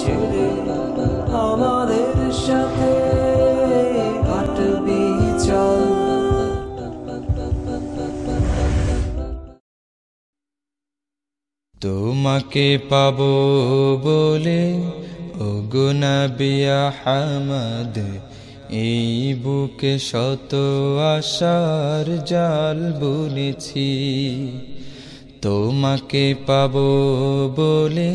ছেড়ে আমাদের সাথে তোমাকে পাবো বলে ও গুনাবিয়া হামদ এই বুকে শত আশার জাল বুনেছি। তোমাকে পাবো বলে,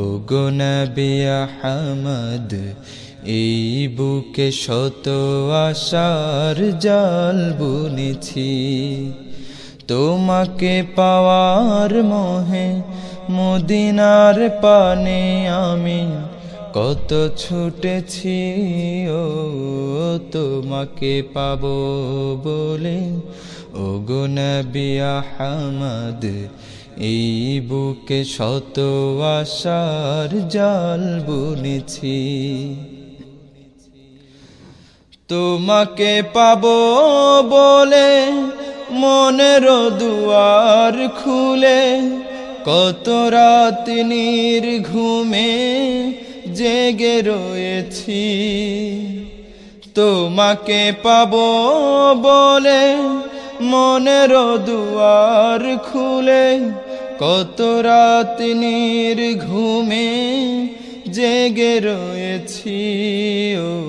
ও গুনাবিয়া হামদ এই বুকে শত আশার জাল বুনেছি। তোমাকে পাওয়ার মোহে মদিনার পানে আমি কত ছুটেছি, ও তোমাকে পাবো বলে ও গুনবিয়া হামদ এই বুকে শত আশার জাল বুনেছি। তোমাকে পাবো বলে মনের দুয়ার খুলে, কত রাত নির ঘুমে জেগে রয়েছি। তোমাকে পাবো বলে মনের দুয়ার খুলে কত রাত ঘুমে জেগে রয়েছি, ও।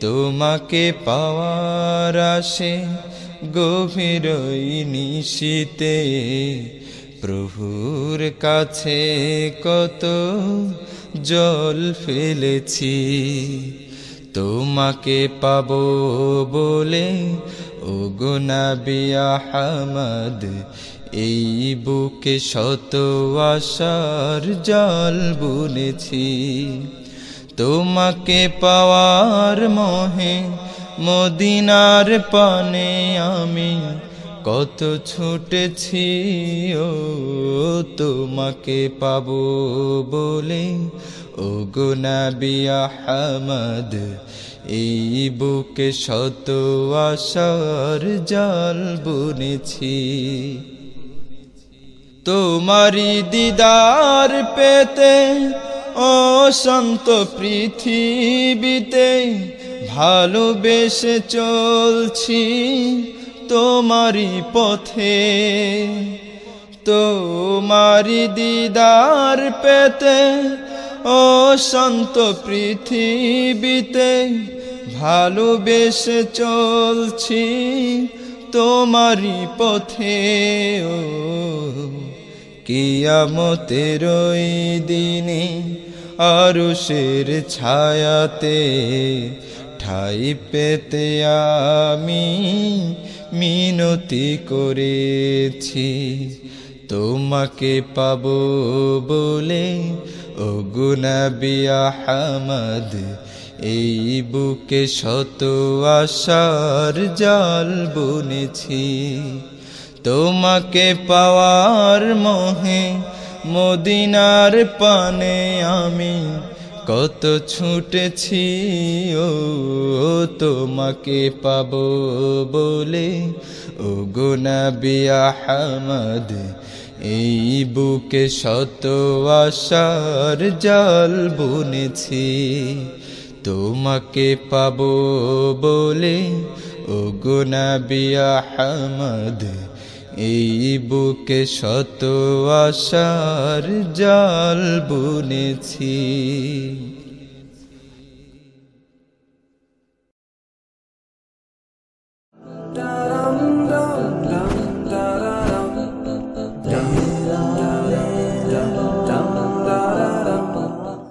তোমাকে পাওয়ার আসে গভীর নিশীতে, প্রভুর কাছে কত জল ফেলেছি। তোমাকে পাবো বলে ও গুনাবিয়া হামদ এই বুকে শত আশার জল বুনেছি। তোমাকে পাওয়ার মোহে মদিনার পানে আমি কত ছুটেছি, ও তোমাকে পাবো বলে। ও গুনাবিয়া হামদ এই বুকে শত আশার জাল বুনেছি। তোমারি দিদার পেতে ও সন্ত পৃথিবীতে ভালোবেসে চলছি তোমারি পথে। তোমারি দিদার পেতে ও সন্ত পৃথিবীতে ভালোবেসে চলছি তোমারি পথে, ও। কিয়ামতের ওই দিনে আরুষের ছায়াতে ঠাই পেতে আমি মিনতি করেছি। তোমাকে পাব বলে ও গুনাবিয়া হামদ এই বুকে শত আশার জাল বুনেছি। তোমাকে পাওয়ার মোহে মদিনার পানে আমি কত ছুটেছি, ও তোমাকে পাবো বলে। ও গুনাবিয়া হামদ এই বুকে শত আশার জাল বুনেছি। তোমাকে পাবো বলে ও গুনাবিয়া হামদ এই বুকে শত আশার জাল বুনেছি Da-dum, dum, dum, da-dum.